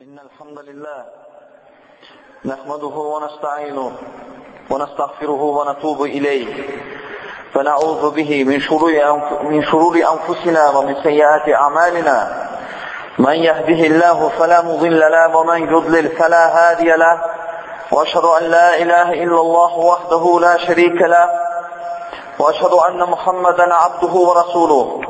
إن الحمد لله نحمده ونستعينه ونستغفره ونتوب إليه فنعوذ به من شرور من شرور أنفسنا ومن سيئات أعمالنا. من يهده الله فلا مضل له ومن يضلل فلا هادي له. وأشهد أن لا إله إلا الله وحده لا شريك له. وأشهد أن محمدا عبده ورسوله.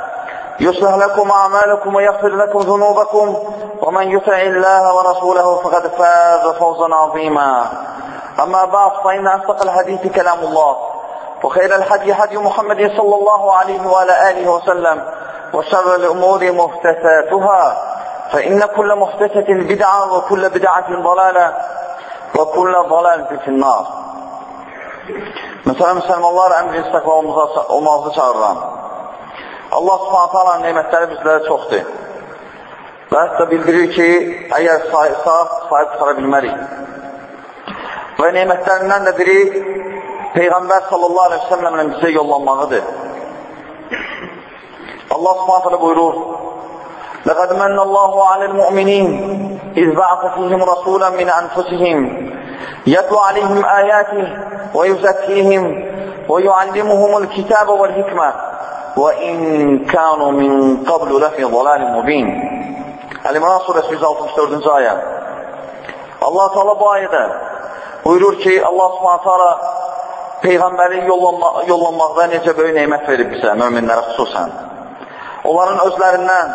يصلح لكم أعمالكم ويغفر لكم ذنوبكم ومن يطع الله ورسوله فقد فاز فوزا عظيما أما بعد فإن أصدق الحديث كلام الله وخير الحديث حديث محمد صلى الله عليه وعلى آله وسلم وشر الأمور محدثاتها فإن كل محدثة بدعة وكل بدعة ضلالة وكل ضلالة في النار Mesela müsəlmanlar əmrin istəqlalımıza olmazı çağırıram. Allah subhanət hala neymətləri bizlərə çoxdur. Və hətta bildirir ki, əgər sayırsaq, sahib çıxara bilmərik. Və neymətlərindən də biri Peyğəmbər sallallahu aleyhi ve sellemlə bizə yollanmağıdır. Allah subhanət hala buyurur, لقد من الله على المؤمنين إذ بعث فيهم رسولا من أنفسهم يتلو عليهم آياته ويزكيهم ويعلمهم الكتاب والحكمة وإن كانوا من قبل لفي ضلال مبين Əl-İmran surəsi 164-cü ayə Allah Teala bu ayədə buyurur ki, Allah subhanət hala Peyğəmbəri yollanma, yollanmaqda necə böyük neymət verib bizə, möminlərə xüsusən. Onların özlərindən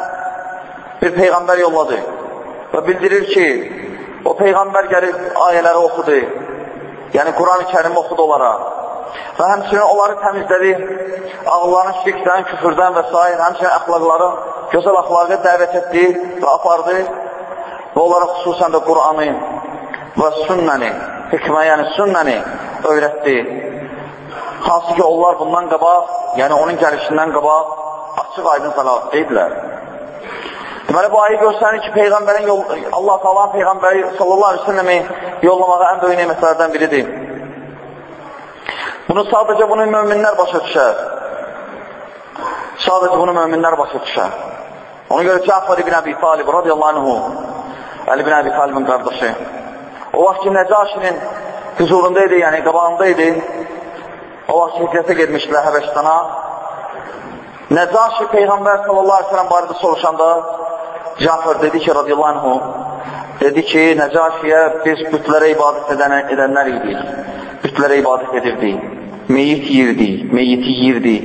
bir Peyğəmbər yolladı və bildirir ki, o Peyğəmbər gəlib ayələri oxudu, yəni Quran-ı kərimi oxudu onlara və həmçinin onları təmizlədi, ağıllarını şirkdən, küfürdən və s. həmçinin əxlaqları, gözəl əxlaqı dəvət etdi və apardı və onlara xüsusən də Quranı və sünnəni, hikmə, yəni sünnəni öyrətdi. Hansı ki, onlar bundan qabaq, yəni onun gəlişindən qabaq açıq aydın salavat deyidilər. Deməli, bu ayı göstərir ki, Peyğəmbərin yol, Allah Taalan Peyğəmbəri sallallahu aleyhi ve selləmi yollamağa ən böyük nemətlərdən biridir. Bunu sadəcə bunu möminlər başa düşər. Sadəcə bunu möminlər başa düşər. Ona görə Cəfər ibn Əbi Talib radiyallahu anhu, Əli ibn Əbi Talibin qardaşı, o vaxt ki, Nəcaşinin huzurunda idi, yəni qabağında idi, o vaxt hicrətə gedmişdilər Həbəşistana. Nəcaşi Peyğəmbər sallallahu aleyhi ve sellem barədə soruşanda, Cəfər dedi ki, radiyallahu anhu, dedi ki, Nəcaşiyə biz bütlərə ibadət edən, edənlər idik. Bütlərə ibadət edirdi. Meyit yirdi, meyiti yirdi.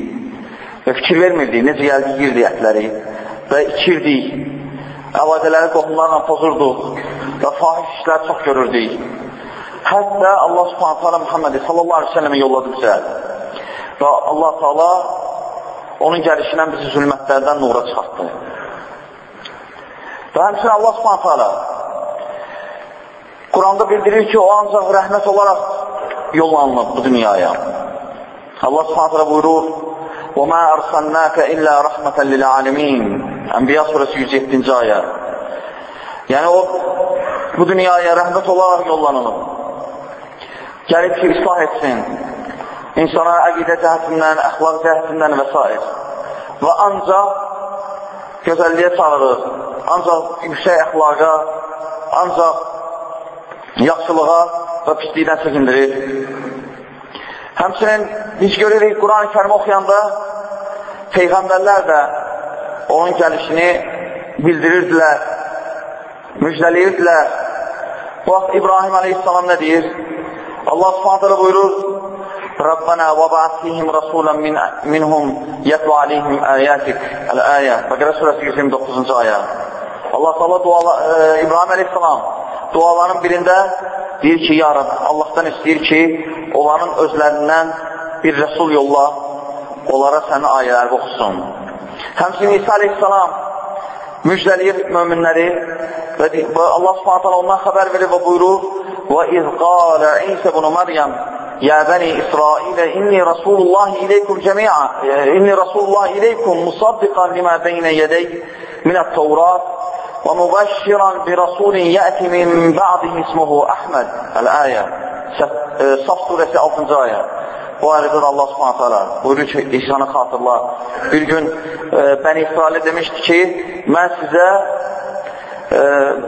Və fikir vermirdi, necə gəldi yirdi ətləri. Və içirdi. Əvadələri qohumlarla pozurduq. Və fahiş işlər çox görürdük. Hətta Allah subhanətə alə Muhammed sallallahu aleyhi ve sellemə yolladı bizə. Və Allah Teala onun gəlişindən bizi zülmətlərdən nura çıxartdı. Və həmçinin Allah subhanətə alə Quranda bildirir ki, o ancaq rəhmət olaraq yollanılıb bu dünyaya. Allah Subhanahu buyurur: "Və mə ərsəlnəkə illə rəhmətən lil-aləmin." Ənbiya surəsi 107-ci ayə. Yəni o bu dünyaya rəhmət olaraq yollanılıb. Gəlib ki, islah etsin. İnsana əqidə cəhətindən, əxlaq cəhətindən və s. Və ancaq gözəlliyə çağırır, ancaq yüksək əxlaqa, ancaq yaxşılığa və pislikdən çəkindirir. Həmçinin biz görürük, Quran-ı kərimi oxuyanda Peyğəmbərlər də onun gəlişini bildirirdilər, müjdəliyirdilər. Bu vaxt İbrahim aleyhissalam nə deyir? Allah subhanətələ buyurur, Rabbana və ba'athihim rasulan min, minhum yətlu aleyhim əyətik. Əl-əyə. Bəqərə surəsi 129-cu ayə. Allah Allah duala, e, İbrahim aleyhissalam duaların birində deyir ki, ya Rab, Allahdan istəyir ki, onların özlərindən bir rəsul yolla, onlara sənin ayələri oxusun. Həmçinin İsa aleyhissalam müjdəliyir möminləri və Allah subhanət hala ondan xəbər verir və buyurur və iz qalə İsə bunu Məryəm Yə bəni İsrailə inni rəsulullah iləykum cəmiə inni rəsulullah iləykum musaddiqan limə beynə yədəy minət Tevrat və mübəşşiran bi rəsulin yəti min bə'di ismuhu Əhməd Əl-əyə Saf e, surəsi 6-cı ayə Bu ayədə Allah Subhanahu taala buyurur ki, İsa'nı xatırla. Bir gün e, Bəni İsrail demişdi ki, mən sizə e,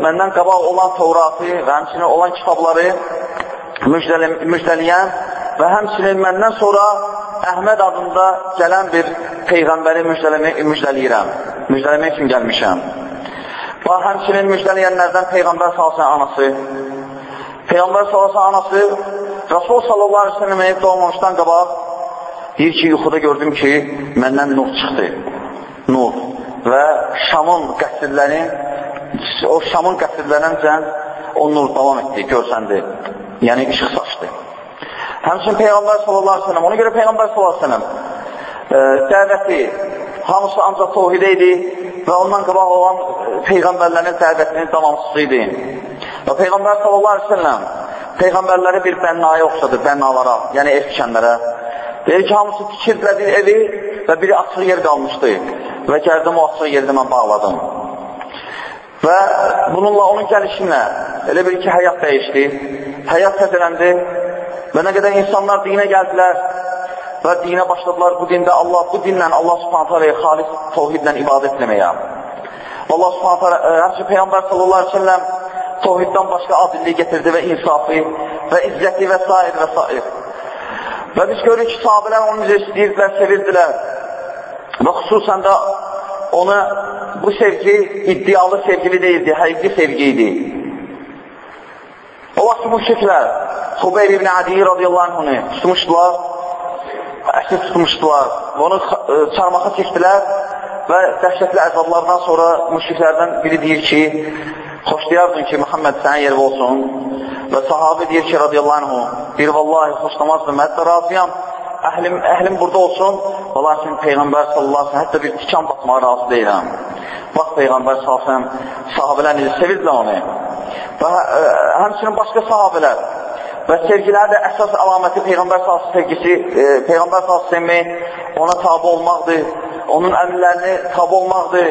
məndən qabaq olan Tevratı və həmçinin olan kitabları müjdəli, müjdəliyən və həmçinin məndən sonra Əhməd adında gələn bir Peyğəmbəri müjdəliyirəm. Müjdələmək üçün gəlmişəm. Və həmçinin müjdəliyənlərdən Peyğəmbər salsın anası. Peyğəmbər salsın anası Rasul sallallahu aleyhi ve sellem evdə olmamışdan qabaq deyir ki, yuxuda gördüm ki, məndən nur çıxdı. Nur. Və Şamın qəsrlərin o Şamın qəsrlərincən o nur davam etdi, görsəndi. Yəni, işıq saçdı. Həmçin Peyğəmbər sallallahu aleyhi ve sellem, ona görə Peyğəmbər sallallahu aleyhi ve sellem e, dəvəti hamısı ancaq tohidə idi və ondan qabaq olan Peyğəmbərlərin dəvətinin davamsızı idi. Və Peyğəmbər sallallahu aleyhi ve sellem Peyğəmbərləri bir bənnaya oxşadı, bənnalara, yəni ev tikənlərə. Deyir ki, hamısı tikirdilər bir evi və biri açıq yer qalmışdı və gəldim o açıq yerdə mən bağladım. Və bununla onun gəlişinlə elə bir ki, həyat dəyişdi, həyat təzələndi və nə qədər insanlar dinə gəldilər və dinə başladılar bu dində Allah, bu dinlə Allah subhanətə aləyə xalis tohidlə ibadət etməyə. Allah subhanətə aləyə, həmçə Peyyambər sallallahu aleyhi ve sellem tohiddən başqa adilliyi getirdi və insafı və izzəti və s. və s. Və biz görürük ki, sahabələr onu necə istəyirdilər, sevirdilər və xüsusən də ona bu sevgi iddialı sevgili deyildi, həqiqi sevgi idi. O vaxt müşriklər Xubeyr ibn Adi radiyallahu anhını tutmuşdular, əsir tutmuşdular və onu e, çarmıxa çəkdilər və dəhşətli əzablardan sonra müşriklərdən biri deyir ki, xoşlayardın ki, Muhammed sənin yerin olsun. Və sahabi deyir ki, radiyallahu anhu, bir vallahi xoşlamazdım, hətta razıyam, əhlim, əhlim burada olsun, və lakin Peyğəmbər sallallahu aleyhi hətta bir tikan batmağa razı deyiləm. Bax, Peyğəmbər sallallahu aleyhi sahabələr necə sevirdilər onu. Və ə, e, həmçinin başqa sahabələr və sevgilər də əsas əlaməti Peyğəmbər sallallahu sevgisi, e, Peyğəmbər sallallahu ona tabi olmaqdır, onun əmrlərini tabi olmaqdır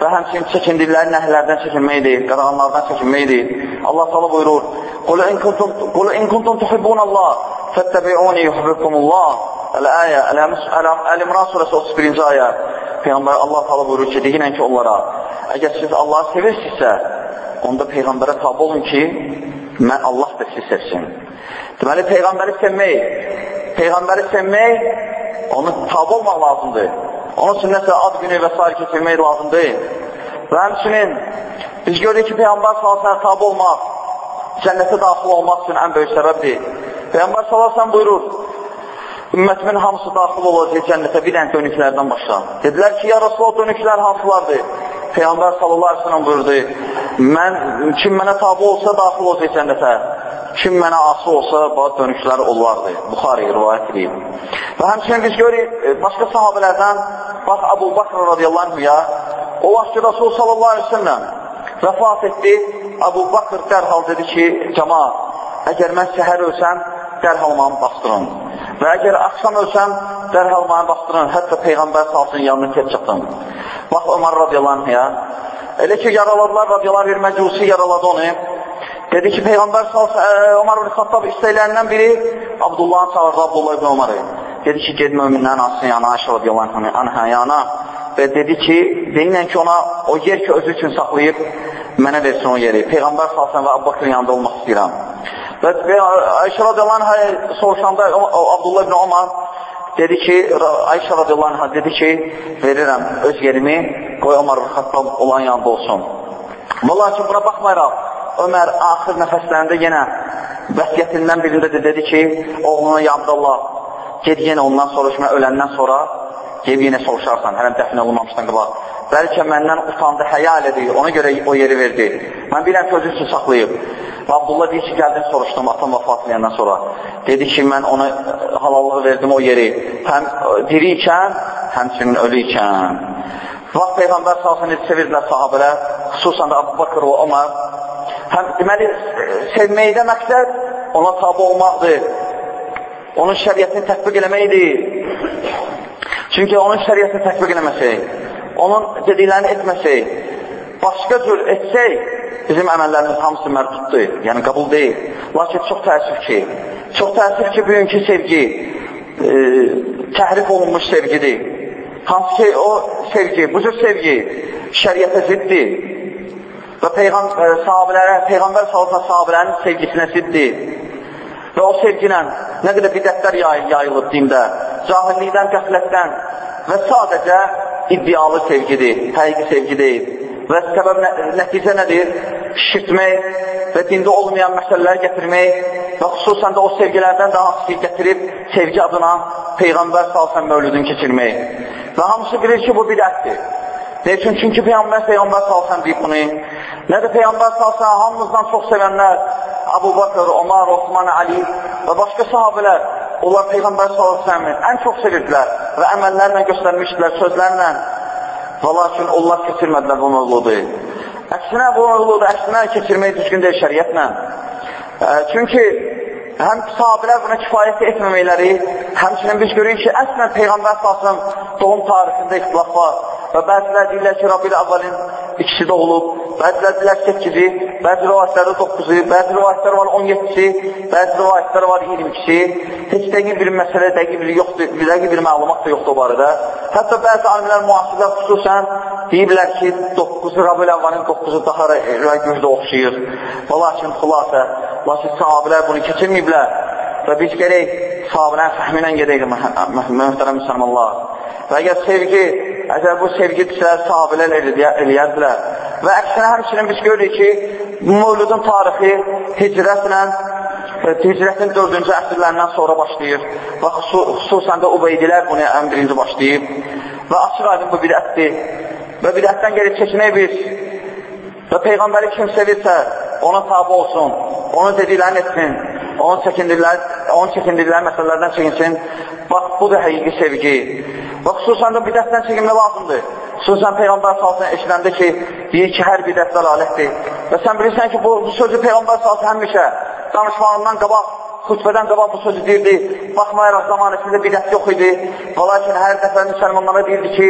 və həmçinin çəkindikləri nəhlərdən çəkinməkdir, qadağanlardan çəkinməkdir. Allah sala buyurur, Qul in kuntum tuhibbunallah, fəttəbi'uni yuhibbukumullah. Əl-əyə, Əl-İmran surəsi 31-ci ayə. Peyğəmbər Allah sala buyurur ki, deyinən ki onlara, əgər siz Allahı sevirsinizsə, onda Peyğəmbərə tabi olun ki, mən Allah da sizi sevsin. Deməli, Peyğəmbəri sevmək, Peyğəmbəri sevmək, onu tabi olmaq lazımdır. Onun üçün nəsə ad günü və s. keçirmək lazım deyil. Və həmçinin biz görürük ki, Peyğəmbər salasına tabi olmaq, cənnətə daxil olmaq üçün ən böyük səbəbdir. Peyğəmbər salasına buyurur, ümmətimin hamısı daxil olacaq cənnətə bir ən dönüklərdən başla. Dedilər ki, ya Rasulullah dönüklər hansılardır? Peyğəmbər sallallahu sellem buyurdu, mən, kim mənə tabi olsa daxil olacaq cənnətə. Kim mənə asi olsa, bazı dönüşləri olardı. Buxari rivayət edib. Və həmçinin biz görürük, e, başqa sahabələrdən, bax, Abu Bakr radiyallahu anhuya, o vaxt ki, Rasul sallallahu aleyhi ve sellem vəfat etdi, Abu Bakr dərhal dedi ki, cəmaat, əgər mən səhər ölsəm, dərhal məni bastırın. Və əgər axşam ölsəm, dərhal məni bastırın, hətta Peyğəmbər salsın yanına tez çıxdım. Bax, Ömər radiyallahu anhuya, elə ki, yaraladılar, radiyallahu bir məcusi yaraladı onu, Dedi ki, Peyğəmbər Ömər ibn Xattab istəyilərindən biri Abdullahı çağırdı, Abdullah ibn Ömər'i. Dedi ki, ged möminlərin asın yana, Ayşə radiyallahu anhə yana və dedi ki, deyinlə ki, ona o yer ki, özü üçün saxlayıb mənə versin o yeri. Peyğəmbər salsın və Abbaqın yanında olmaq istəyirəm. Və Ayşə radiyallahu anhə soruşanda Abdullah ibn Ömər dedi ki, Ayşə radiyallahu anhə dedi ki, verirəm öz yerimi, qoy ibn Xattab olan yanında olsun. Vallahi ki, buna baxmayaraq, Ömər axır nəfəslərində yenə vəsiyyətindən birində də dedi ki, oğluna ya Abdallah, ged yenə ondan soruşma, öləndən sonra ged yenə soruşarsan, hələm dəfn olunmamışdan qabaq. Bəlkə məndən utandı, həya elədi, ona görə o yeri verdi. Mən bilən sözü üçün saxlayıb. Və Abdullah deyir ki, gəldim, soruşdum atam vəfat edəndən sonra. Dedi ki, mən ona halallığı verdim o yeri. Həm diri ikən, həmçinin ölü ikən. Vaxt Peyğəmbər salsın, sevirdilər sahabələr, xüsusən də Abu Bakır və Ömər Həm, deməli, sevməkdə məqsəd ona tabi olmaqdır. Onun şəriyyətini tətbiq eləməkdir. Çünki onun şəriyyətini tətbiq eləməsək, onun dediklərini etməsək, başqa cür etsək, bizim əməllərimiz hamısı mərduddur, yəni qəbul deyil. Lakin çox təəssüf ki, çox təəssüf ki, bugünkü sevgi e, təhrif olunmuş sevgidir. Hansı ki, o sevgi, bu cür sevgi şəriyyətə ziddir və Peyğam e, sahabələrə, Peyğəmbər sallallahu sahabələrin sevgisinə ziddir. Və o sevgi ilə nə qədər bidətlər yay, yayılıb dində, cahillikdən, qəflətdən və sadəcə iddialı sevgidir, həqiqi sevgi deyil. Və səbəb nə, nəticə nədir? Şirtmək və dində olmayan məsələləri gətirmək və xüsusən də o sevgilərdən daha hansı gətirib sevgi adına Peyğəmbər salsan mövlüdün keçirmək. Və hamısı bilir ki, bu bidətdir. Ne üçün? Çünki Peyğəmbər, Peyğəmbər salsan deyib bunu. Nə də Peyğəmbər salsan hamımızdan çox sevənlər Abu Bakır, Omar, Osman, Ali və başqa sahabələr, onlar Peyğəmbər s.ə.v-i ən çox sevirdilər və əməllərlə göstərmişdilər, sözlərlə. Və lakin onlar keçirmədilər bu mövludu. Əksinə bu mövludu, əksinə keçirmək düzgün deyil şəriyyətlə. Çünki həm sahabələr buna kifayət etməməkləri, həmçinin biz görürük ki, əslən Peyğəmbər s.ə.v doğum tarixində ixtilaf var və bəzilər deyirlər ki, Rabbil əvvəlin ikisi də olub, bəzilər deyirlər 8-i, bəzi rivayətlərdə 9-u, bəzi rivayətlər var 17-si, bəzi rivayətlər var 22-si. Heç dəqiq bir məsələ, dəqiq bir yoxdur, dəqiq bir məlumat da yoxdur barədə. Hətta bəzi alimlər müasirlər xüsusən deyirlər ki, 9-u Rabbil əvvəlin 9-u daha gücdə oxşayır. Və lakin xülasə, lakin sahabilər bunu keçirməyiblər və biz gərək sahabələrin fəhminə gedək, mühtərəm müsəlmanlar. Və əgər sevgi, əgər bu sevgidirsə, sahabələr eləyərdilər. Və əksinə həmçinin biz görürük ki, Mövludun tarixi hicrətlə e, hicrətin 4-cü əsrlərindən sonra başlayır və xüsusən də Ubeydilər bunu ən birinci başlayıb və açıq aydın bu bidətdir və bidətdən gəlib keçmək biz və Peyğəmbəri kim sevirsə ona tabi olsun, onun dediklərini etsin, onun çəkindirlər, onun çəkindirlər məsələlərdən çəkinsin. Bax, bu da həqiqi sevgi. Və xüsusən də bidətdən çəkinmək lazımdır. Xüsusən Peyğəmbər salsın eşiləndə ki, deyir ki, hər bidət dəlalətdir. Və sən bilirsən ki, bu, bu sözü Peyğəmbər salsın həmişə danışmağından qabaq, xütbədən qabaq bu sözü deyirdi. Baxmayaraq zamanəsində bidət yox idi. Və lakin hər dəfə müsəlmanlara deyirdi ki,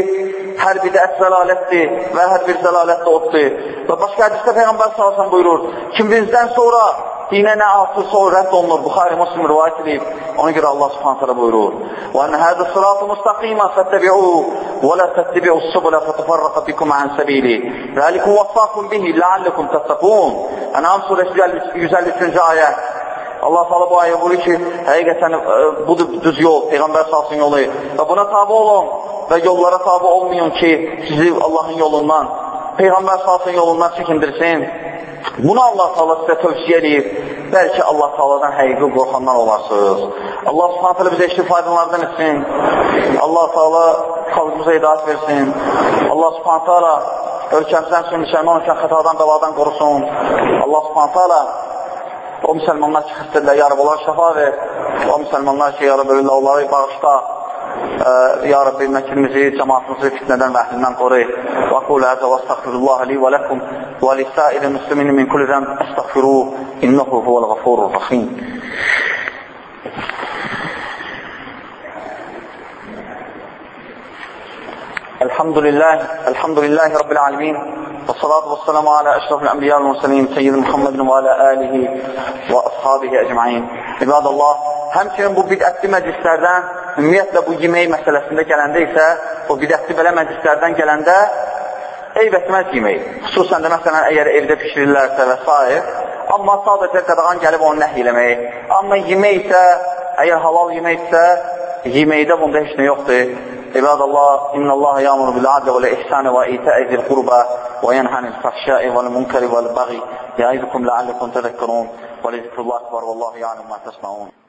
hər bidət zəlalətdir və hər bir zəlalət də oddur. Və başqa hədisdə Peyğəmbər salsın buyurur, kim bizdən sonra Dinə nə artırsa o rədd olunur. Buxari Müslim rivayət edib. Ona görə Allah Subhanahu taala buyurur: "Və en hada sıratun mustaqiman fattabi'uhu və la tattabi'us subula fatafarraqa bikum an sabili. Zalikum wasaqum bihi la'allakum tattaqun." Enam surəsi 153-cü ayə. Allah Taala bu ayə buyurur ki, həqiqətən ə, budur düz yol, peyğəmbər sallallahu yolu və buna tabe olun və yollara tabe olmayın ki, sizi Allahın yolundan Peyğəmbər salsın yolundan çəkindirsin. Bunu Allah Teala sizə tövsiyə edib. Bəlkə Allah Teala'dan həqiqi qorxanlar olarsınız. Allah Subhanahu taala bizə işli faydalardan etsin. Allah Teala xalqımıza hidayət versin. Allah Subhanahu taala ölkəmizdən üçün müsəlman ölkən xətadan, bəladan qorusun. Allah Subhanahu taala o müsəlmanlar ki, xəstədirlər, yarab onlar şəfa ver. O müsəlmanlar ki, yarab ölürlər, onları bağışla. Ya Rabbi, məkilimizi, cəmatımızı fitnədən və əhlindən qoru. Və qul əzə və əstəxfirullah li və ləkum və lisəir müslimin min kulli zəmb əstəxfiruh, innehu huvəl ğafurur rəxim. الحمد لله الحمد لله رب العالمين والصلاة والسلام على أشرف الأنبياء والمرسلين سيد محمد وعلى آله وأصحابه أجمعين عباد الله Həmçinin bu bidətli məclislərdən, ümumiyyətlə bu yemək məsələsində gələndə isə, o bidətli belə məclislərdən gələndə eyb etməz yemək. Xüsusən də məsələn, əgər evdə pişirirlərsə və s. Amma sadəcə qadağan gəlib onu nəh eləmək. Amma yemək isə, əgər halal yemək isə, yeməkdə bunda heç nə yoxdur. İbadallah, innallah yamur bil adl və ihsan və ita'i zil qurba və yanha anil fahşai vel munkari vel baghi. Ya'idukum la'allakum tadhakkarun. Ve zikrullahi akbar. Vallahu ya'lamu ma tasna'un.